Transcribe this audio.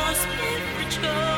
Your spiritual.